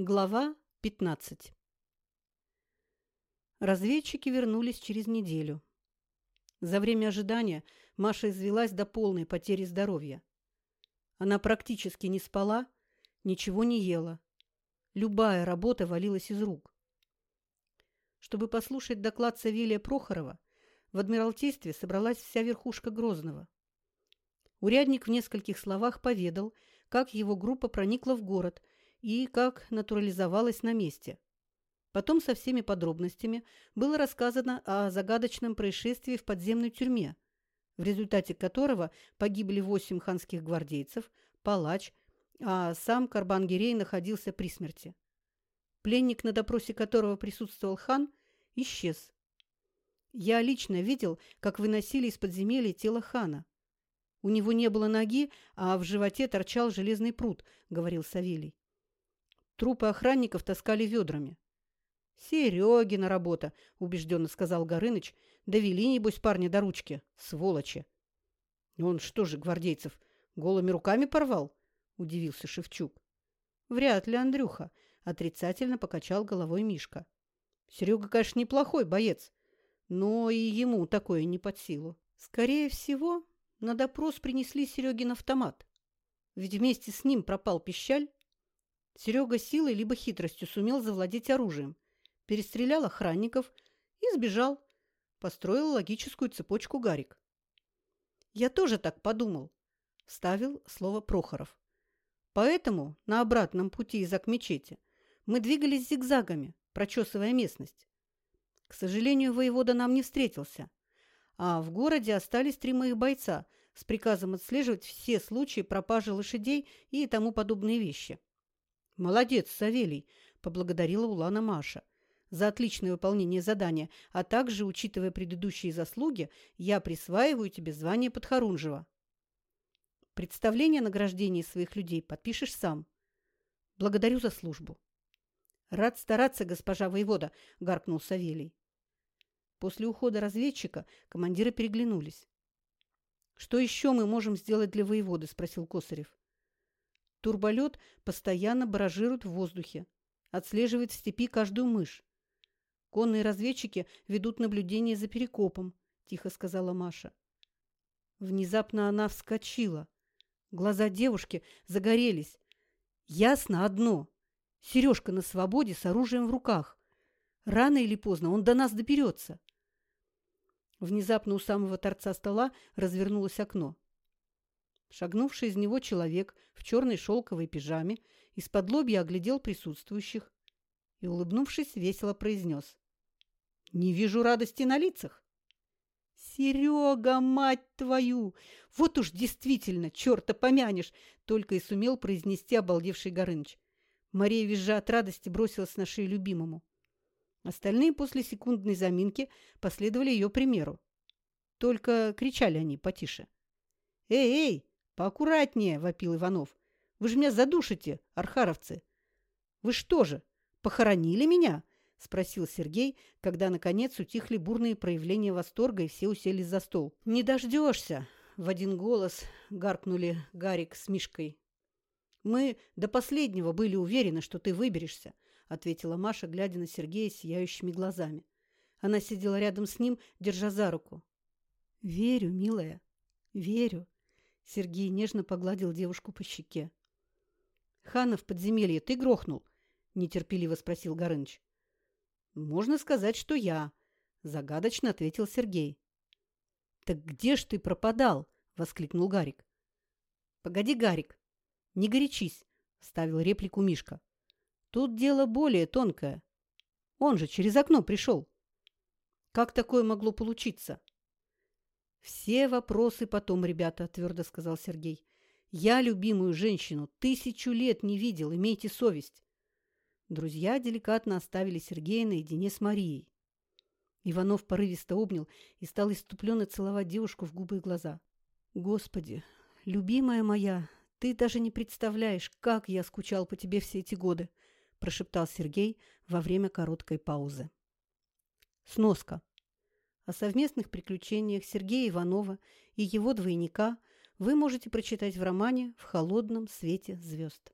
Глава 15 Разведчики вернулись через неделю. За время ожидания Маша извелась до полной потери здоровья. Она практически не спала, ничего не ела. Любая работа валилась из рук. Чтобы послушать доклад Савелия Прохорова, в Адмиралтействе собралась вся верхушка Грозного. Урядник в нескольких словах поведал, как его группа проникла в город – и как натурализовалась на месте. Потом со всеми подробностями было рассказано о загадочном происшествии в подземной тюрьме, в результате которого погибли восемь ханских гвардейцев, палач, а сам Карбан-Гирей находился при смерти. Пленник, на допросе которого присутствовал хан, исчез. Я лично видел, как выносили из подземелья тело хана. У него не было ноги, а в животе торчал железный пруд, говорил Савелий. Трупы охранников таскали ведрами. «Серегина работа», — убежденно сказал Горыныч. «Довели, небось, парня до ручки. Сволочи!» «Он что же, гвардейцев, голыми руками порвал?» — удивился Шевчук. «Вряд ли, Андрюха», — отрицательно покачал головой Мишка. «Серега, конечно, неплохой боец, но и ему такое не под силу. Скорее всего, на допрос принесли Серегин автомат. Ведь вместе с ним пропал пищаль, Серега силой либо хитростью сумел завладеть оружием, перестрелял охранников и сбежал. Построил логическую цепочку Гарик. «Я тоже так подумал», – вставил слово Прохоров. «Поэтому на обратном пути из Акмечети мы двигались зигзагами, прочесывая местность. К сожалению, воевода нам не встретился, а в городе остались три моих бойца с приказом отслеживать все случаи пропажи лошадей и тому подобные вещи. «Молодец, Савелий!» – поблагодарила Улана Маша. «За отличное выполнение задания, а также, учитывая предыдущие заслуги, я присваиваю тебе звание Подхорунжева». «Представление о награждении своих людей подпишешь сам. Благодарю за службу». «Рад стараться, госпожа воевода!» – гаркнул Савелий. После ухода разведчика командиры переглянулись. «Что еще мы можем сделать для воеводы?» – спросил Косарев. Турболет постоянно баражирует в воздухе, отслеживает в степи каждую мышь. Конные разведчики ведут наблюдение за перекопом, тихо сказала Маша. Внезапно она вскочила. Глаза девушки загорелись. Ясно одно. Сережка на свободе с оружием в руках. Рано или поздно он до нас доберется. Внезапно у самого торца стола развернулось окно. Шагнувший из него человек в черной шелковой пижаме из-под лобья оглядел присутствующих и, улыбнувшись, весело произнес. «Не вижу радости на лицах». «Серега, мать твою! Вот уж действительно, черта помянешь!» только и сумел произнести обалдевший Горыныч. Мария, визжа от радости, бросилась на шею любимому. Остальные после секундной заминки последовали ее примеру. Только кричали они потише. «Эй, эй, «Поаккуратнее!» – вопил Иванов. «Вы же меня задушите, архаровцы!» «Вы что же, похоронили меня?» – спросил Сергей, когда, наконец, утихли бурные проявления восторга и все уселись за стол. «Не дождешься!» – в один голос гаркнули Гарик с Мишкой. «Мы до последнего были уверены, что ты выберешься», – ответила Маша, глядя на Сергея сияющими глазами. Она сидела рядом с ним, держа за руку. «Верю, милая, верю», Сергей нежно погладил девушку по щеке. «Хана в подземелье ты грохнул?» – нетерпеливо спросил Горыныч. «Можно сказать, что я», – загадочно ответил Сергей. «Так где ж ты пропадал?» – воскликнул Гарик. «Погоди, Гарик, не горячись», – вставил реплику Мишка. «Тут дело более тонкое. Он же через окно пришел. Как такое могло получиться?» «Все вопросы потом, ребята», – твердо сказал Сергей. «Я любимую женщину тысячу лет не видел, имейте совесть». Друзья деликатно оставили Сергея наедине с Марией. Иванов порывисто обнял и стал иступленно целовать девушку в губы и глаза. «Господи, любимая моя, ты даже не представляешь, как я скучал по тебе все эти годы», – прошептал Сергей во время короткой паузы. Сноска. О совместных приключениях Сергея Иванова и его двойника вы можете прочитать в романе «В холодном свете звезд».